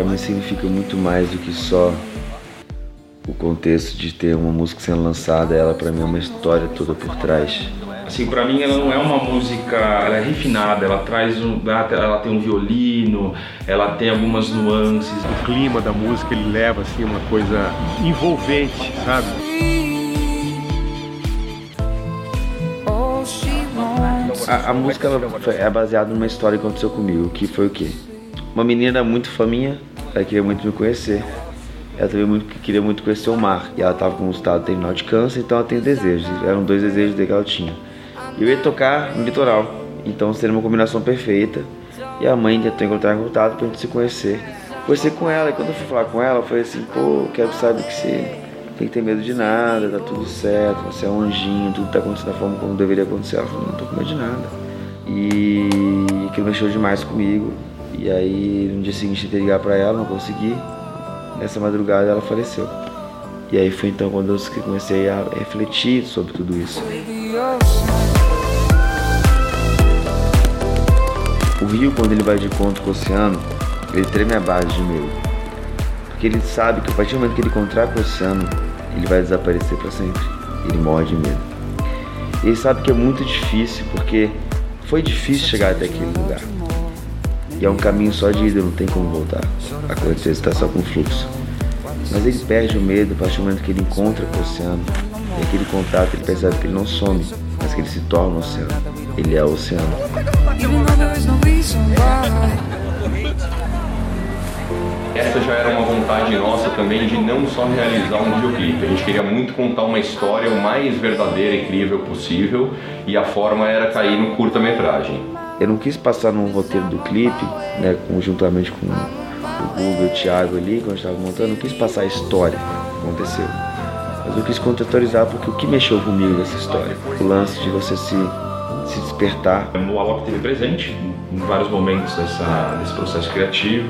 Para mim significa muito mais do que só o contexto de ter uma música sendo lançada, ela para mim é uma história toda por trás. Assim, para mim ela não é uma música, ela é refinada, ela traz um, ela tem um violino, ela tem algumas nuances. O clima da música ele leva assim uma coisa envolvente, sabe? A, a música é baseada numa história que aconteceu comigo, que foi o quê? Uma menina muito faminha, ela queria muito me conhecer. Ela também muito, queria muito conhecer o mar. E ela estava com um estado terminal de câncer, então ela tem desejos. Eram dois desejos que ela tinha. Eu ia tocar no litoral, então seria uma combinação perfeita. E a mãe tentou encontrar contato pra gente se conhecer. Conversei com ela, e quando eu fui falar com ela, falei assim: pô, quero saber que você tem que ter medo de nada, tá tudo certo, você é um anjinho, tudo tá acontecendo da forma como deveria acontecer. Ela falou: não tô com medo de nada. E aquilo mexeu demais comigo. E aí no dia seguinte tentei ligar pra ela, não consegui. Nessa madrugada ela faleceu. E aí foi então quando eu comecei a refletir sobre tudo isso. O rio, quando ele vai de encontro com o oceano, ele treme a base de medo. Porque ele sabe que a partir do momento que ele encontrar com o oceano, ele vai desaparecer para sempre. Ele morre de medo. Ele sabe que é muito difícil, porque foi difícil chegar até aquele lugar. E é um caminho só de ida, não tem como voltar. A correnteza está só com fluxo. Mas ele perde o medo a partir do momento que ele encontra com o oceano. E aquele contato ele percebe que ele não some, mas que ele se torna o oceano. Ele é o oceano. Essa já era uma vontade nossa também de não só realizar um videoclipe. A gente queria muito contar uma história o mais verdadeira e incrível possível e a forma era cair no curta-metragem. Eu não quis passar no roteiro do clipe, né, conjuntamente com o Google e o Thiago ali, quando estava montando, não quis passar a história que aconteceu. Mas eu quis contextualizar porque o que mexeu comigo nessa história? O lance de você se, se despertar. O Alok teve presente em vários momentos dessa, desse processo criativo.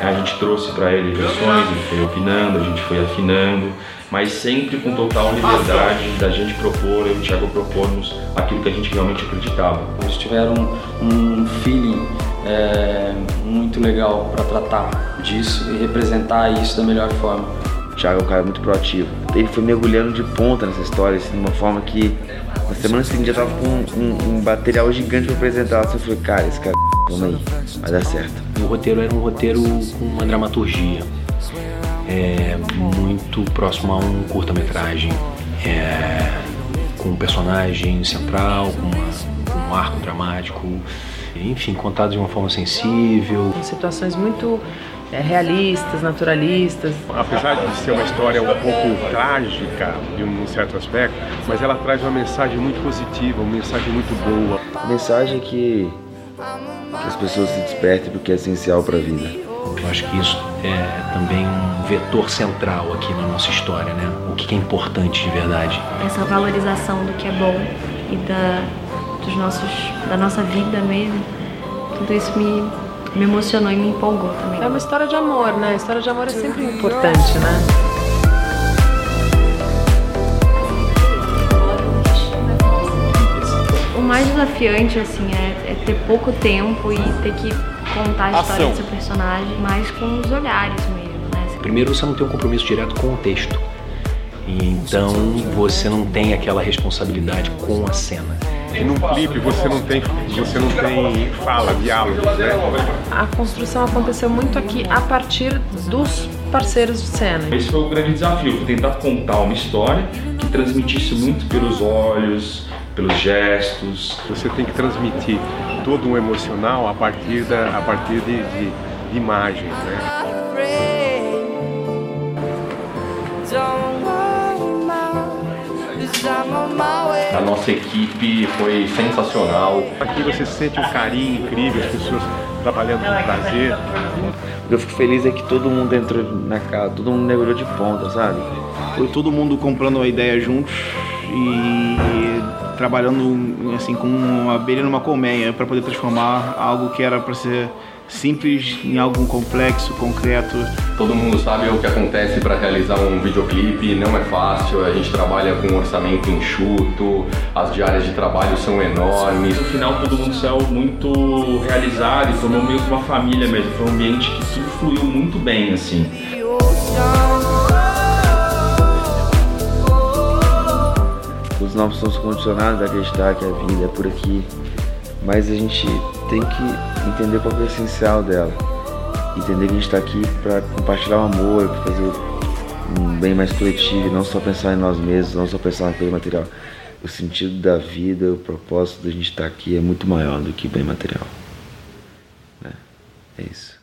A gente trouxe para ele versões, ele foi opinando, a gente foi afinando, mas sempre com total liberdade da gente propor, eu e o Thiago propormos aquilo que a gente realmente acreditava. Eles tiveram um feeling é, muito legal para tratar disso e representar isso da melhor forma. O Thiago é um cara muito proativo. Ele foi mergulhando de ponta nessa história, assim, de uma forma que na semana seguinte já tava com um, um, um material gigante para apresentar. Assim, eu falei, cara, esse cara, vamos aí, vai dar certo. O roteiro era um roteiro com uma dramaturgia é, muito próximo a um curta-metragem, é, com um personagem central, com, uma, com um arco dramático, enfim, contado de uma forma sensível. Situações muito é, realistas, naturalistas. Apesar de ser uma história um pouco trágica, de um certo aspecto, mas ela traz uma mensagem muito positiva, uma mensagem muito boa. A mensagem é que, que as pessoas se despertem do que é essencial para a vida. Eu acho que isso é também um vetor central aqui na nossa história, né? O que é importante de verdade. Essa valorização do que é bom e da, dos nossos, da nossa vida mesmo, tudo isso me me emocionou e me empolgou também. É uma história de amor, né? A história de amor é sempre importante, né? O mais desafiante, assim, é, é ter pouco tempo e ter que contar a história do seu personagem, mais com os olhares mesmo, né? Primeiro, você não tem um compromisso direto com o texto. Então, você não tem aquela responsabilidade com a cena. E num clipe você não tem, você não tem fala, diálogo, né? A construção aconteceu muito aqui a partir dos parceiros de cena. Esse foi o grande desafio, tentar contar uma história que transmitisse muito pelos olhos, pelos gestos. Você tem que transmitir todo um emocional a partir, da, a partir de, de, de imagens, né? A nossa equipe foi sensacional. Aqui você sente um carinho incrível, as pessoas trabalhando com prazer. O que eu fico feliz é que todo mundo entrou na casa, todo mundo mergulhou de ponta, sabe? Foi todo mundo comprando uma ideia juntos e trabalhando assim com uma abelha numa colmeia para poder transformar algo que era para ser simples em algo complexo, concreto. Todo mundo sabe o que acontece para realizar um videoclipe, não é fácil, a gente trabalha com um orçamento enxuto, as diárias de trabalho são enormes. No final todo mundo saiu muito realizado e formou meio que uma família mesmo, foi um ambiente que tudo fluiu muito bem assim. Novos somos condicionados a acreditar que a vida é por aqui, mas a gente tem que entender qual é o essencial dela. Entender que a gente está aqui para compartilhar o amor, para fazer um bem mais coletivo, não só pensar em nós mesmos, não só pensar na coisa material. O sentido da vida, o propósito da gente estar tá aqui é muito maior do que bem material. É, é isso.